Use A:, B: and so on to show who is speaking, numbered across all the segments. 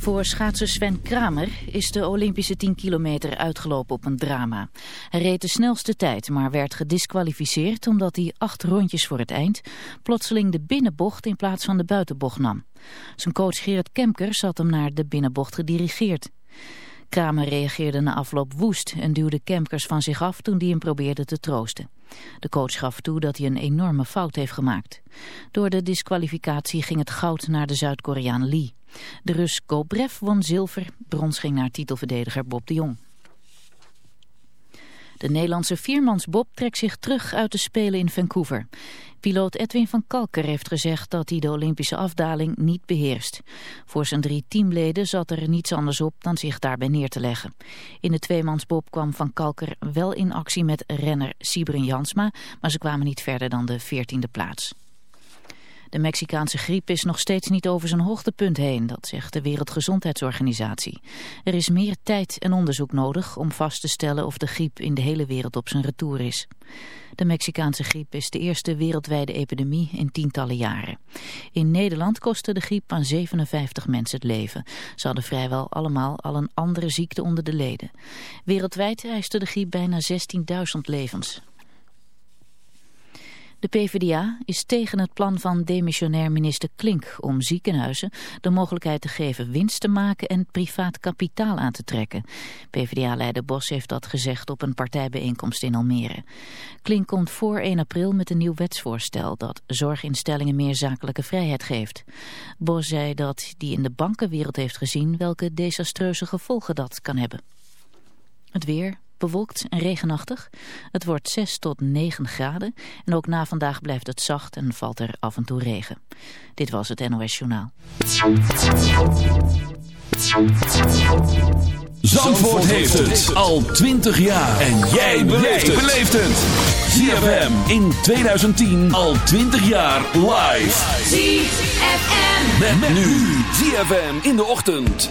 A: Voor schaatser Sven Kramer is de Olympische 10 kilometer uitgelopen op een drama. Hij reed de snelste tijd, maar werd gedisqualificeerd omdat hij acht rondjes voor het eind plotseling de binnenbocht in plaats van de buitenbocht nam. Zijn coach Gerrit Kemkers had hem naar de binnenbocht gedirigeerd. Kramer reageerde na afloop woest en duwde Kemkers van zich af toen hij hem probeerde te troosten. De coach gaf toe dat hij een enorme fout heeft gemaakt. Door de disqualificatie ging het goud naar de Zuid-Koreaan Lee. De Rus Gobrev won zilver, brons ging naar titelverdediger Bob de Jong. De Nederlandse viermansbob trekt zich terug uit de Spelen in Vancouver. Piloot Edwin van Kalker heeft gezegd dat hij de Olympische afdaling niet beheerst. Voor zijn drie teamleden zat er niets anders op dan zich daarbij neer te leggen. In de tweemansbob kwam van Kalker wel in actie met renner Sibren Jansma, maar ze kwamen niet verder dan de veertiende plaats. De Mexicaanse griep is nog steeds niet over zijn hoogtepunt heen, dat zegt de Wereldgezondheidsorganisatie. Er is meer tijd en onderzoek nodig om vast te stellen of de griep in de hele wereld op zijn retour is. De Mexicaanse griep is de eerste wereldwijde epidemie in tientallen jaren. In Nederland kostte de griep aan 57 mensen het leven. Ze hadden vrijwel allemaal al een andere ziekte onder de leden. Wereldwijd eiste de griep bijna 16.000 levens. De PvdA is tegen het plan van demissionair minister Klink om ziekenhuizen de mogelijkheid te geven winst te maken en privaat kapitaal aan te trekken. PvdA-leider Bos heeft dat gezegd op een partijbijeenkomst in Almere. Klink komt voor 1 april met een nieuw wetsvoorstel dat zorginstellingen meer zakelijke vrijheid geeft. Bos zei dat die in de bankenwereld heeft gezien welke desastreuze gevolgen dat kan hebben. Het weer, bewolkt en regenachtig. Het wordt 6 tot 9 graden en ook na vandaag blijft het zacht en valt er af en toe regen. Dit was het NOS Journaal.
B: Zandvoort heeft het al 20 jaar. En jij beleeft het. ZFM in 2010 al 20 jaar live.
A: ZFM.
B: Met, nu ZFM in de ochtend.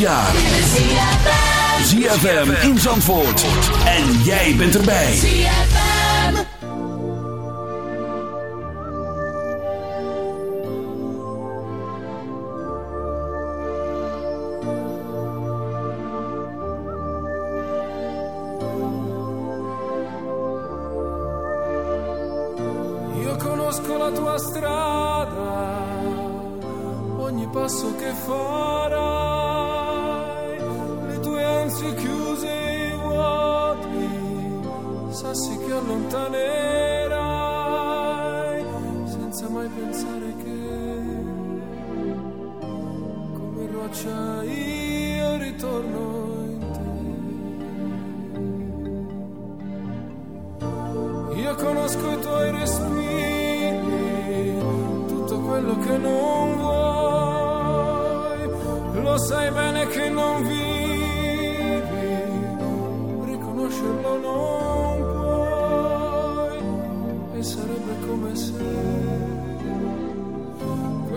B: jaar. ZFM in Zandvoort. En jij bent erbij. ZFM.
C: Io conosco la tua strada. Ogni passo che farai. spazi chiusi e vuoti, sassi che allontanerai senza mai pensare che come roccia io ritorno. in te. Io conosco i tuoi respiri, tutto quello che non vuoi, lo sai bene che non vi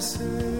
D: say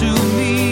D: to me.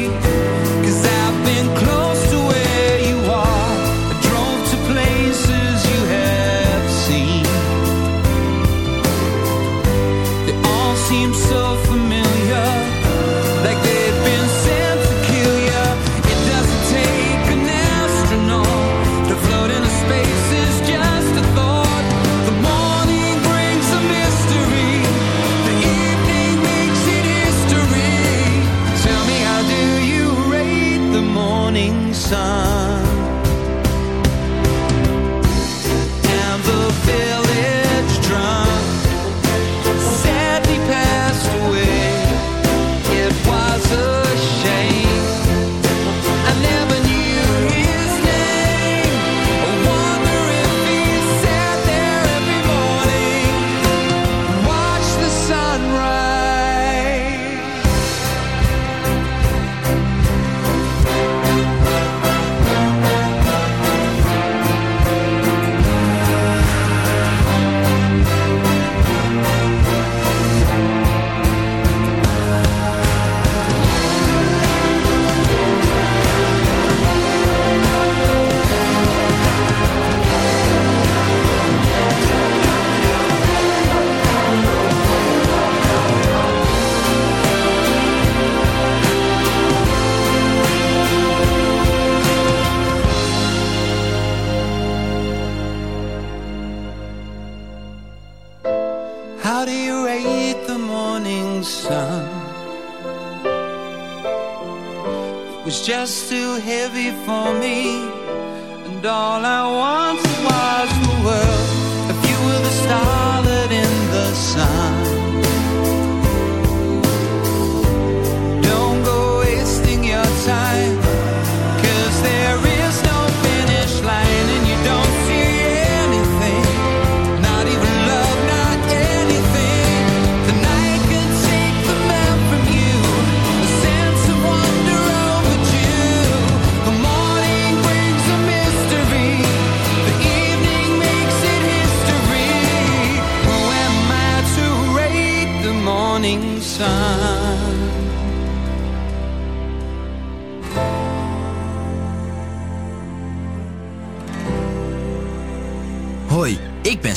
D: All I wanted was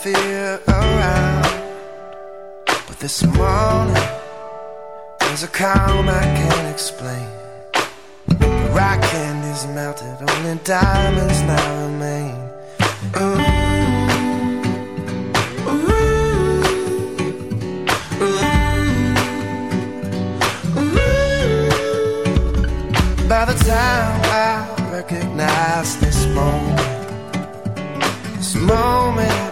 E: fear around. But this morning, there's a calm I can't explain. The rock candy's melted, only diamonds now remain. Ooh. By the time I recognize this moment, this moment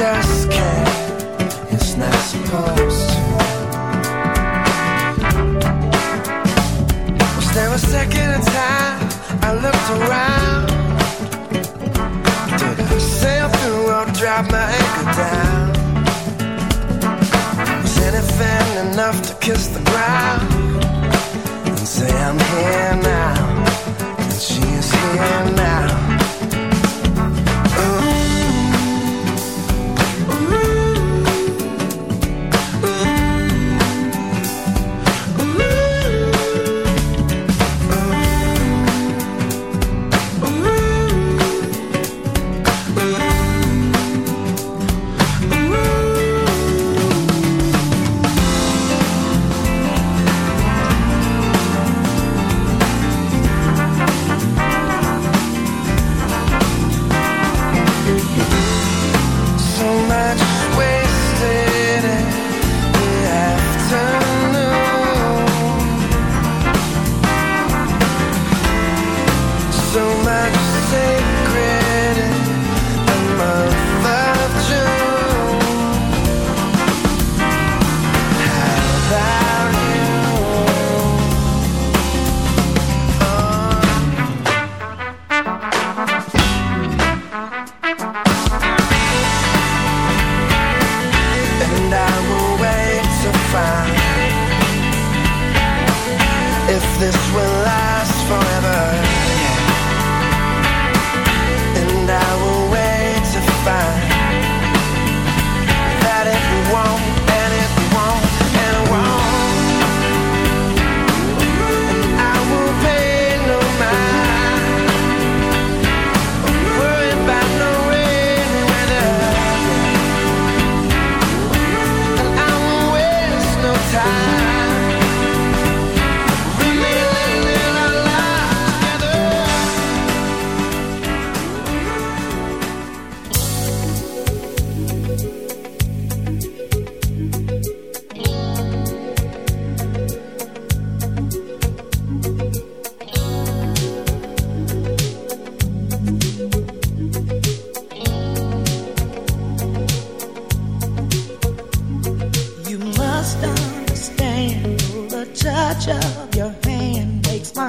E: Just can't. It's not supposed to. Was there a second time I looked around? Did I sail through or drop my anchor down? Was anything enough to kiss the ground and say I'm here now? And she is here now.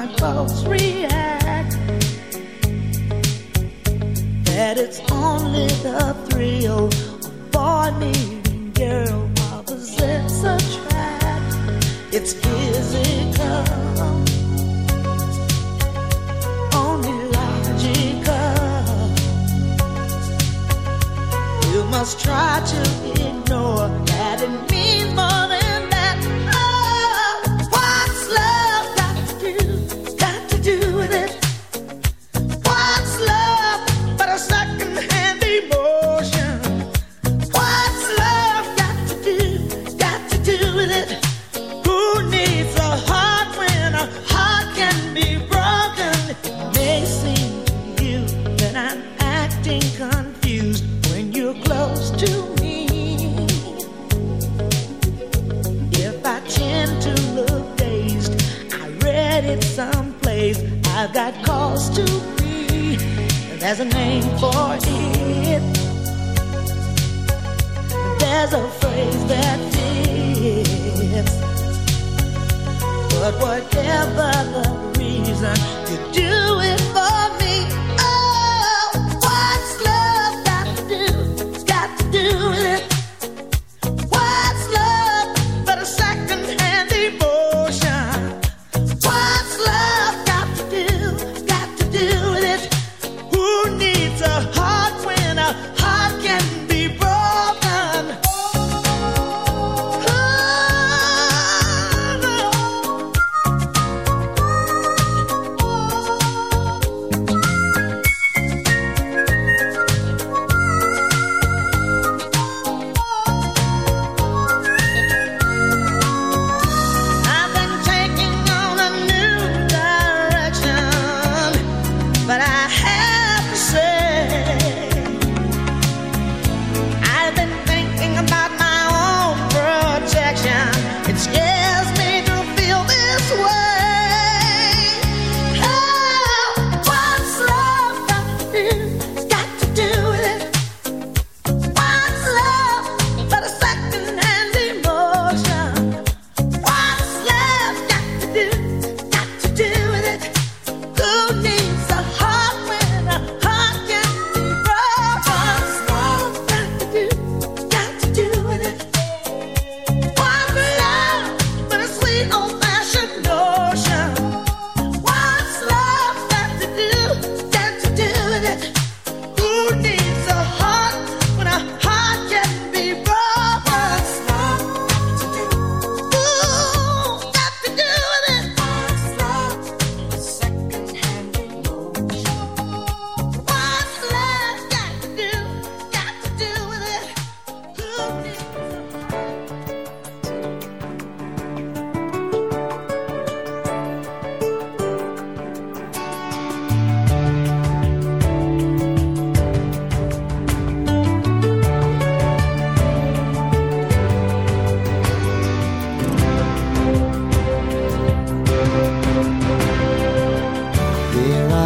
F: my
G: folks.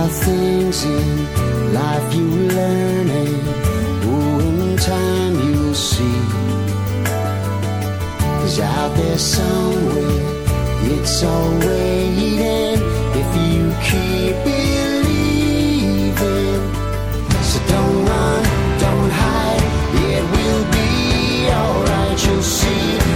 G: things in life you learn, and oh, in time you'll see. Cause out there somewhere, it's all waiting if you keep believing. So don't run, don't hide, it will be alright, you'll see.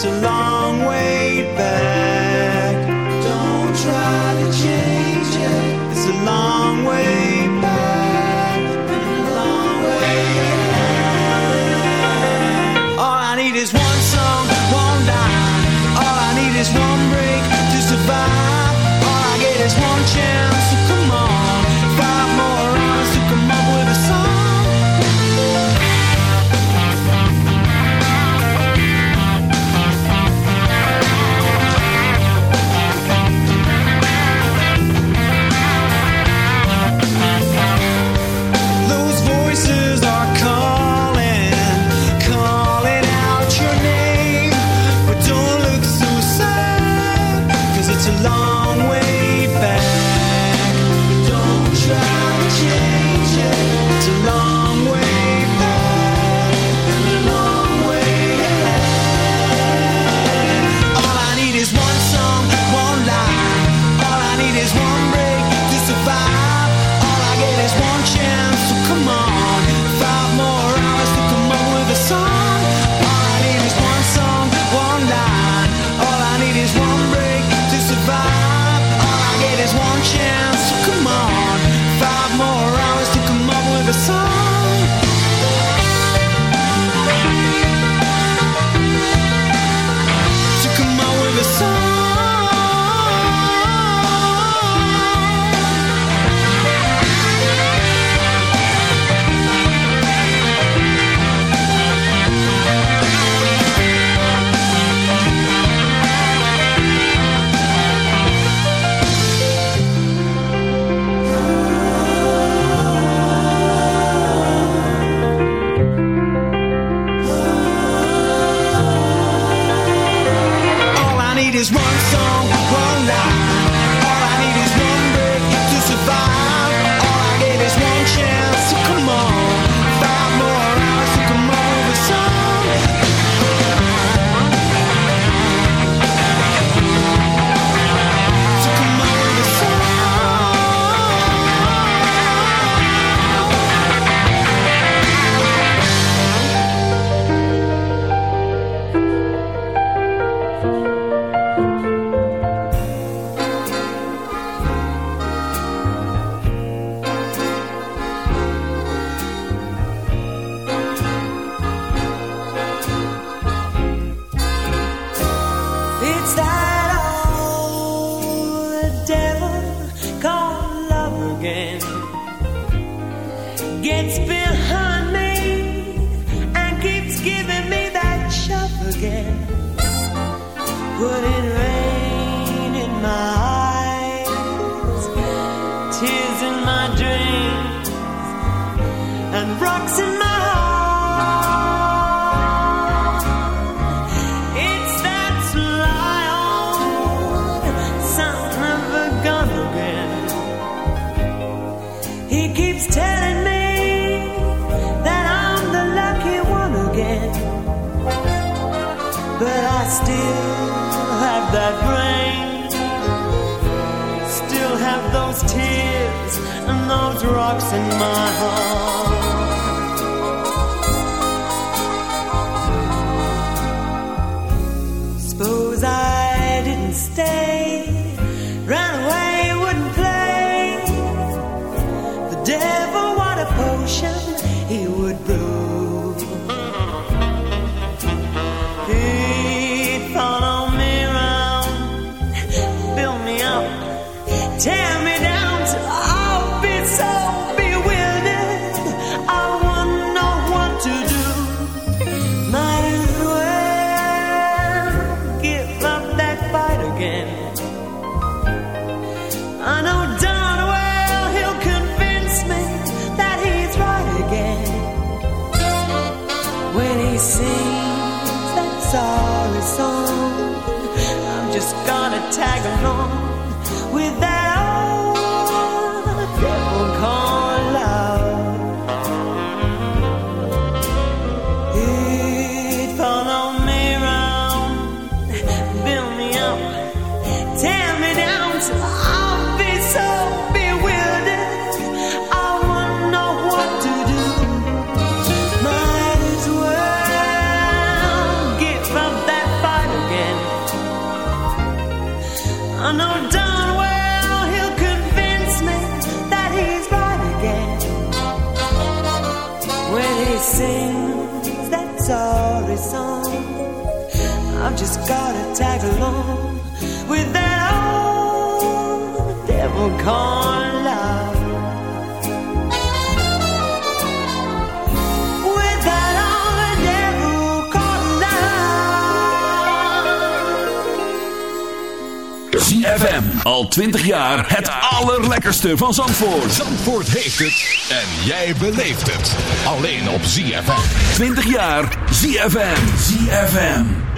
D: it's a long way. chance.
H: box in my heart. I just gotta tag along with that old devil gone love. With that old devil gone love.
B: ZFM, al 20 jaar het allerlekkerste van Zandvoort.
I: Zandvoort heeft het en jij beleeft het. Alleen op ZFM.
B: 20 jaar ZFM. ZFM.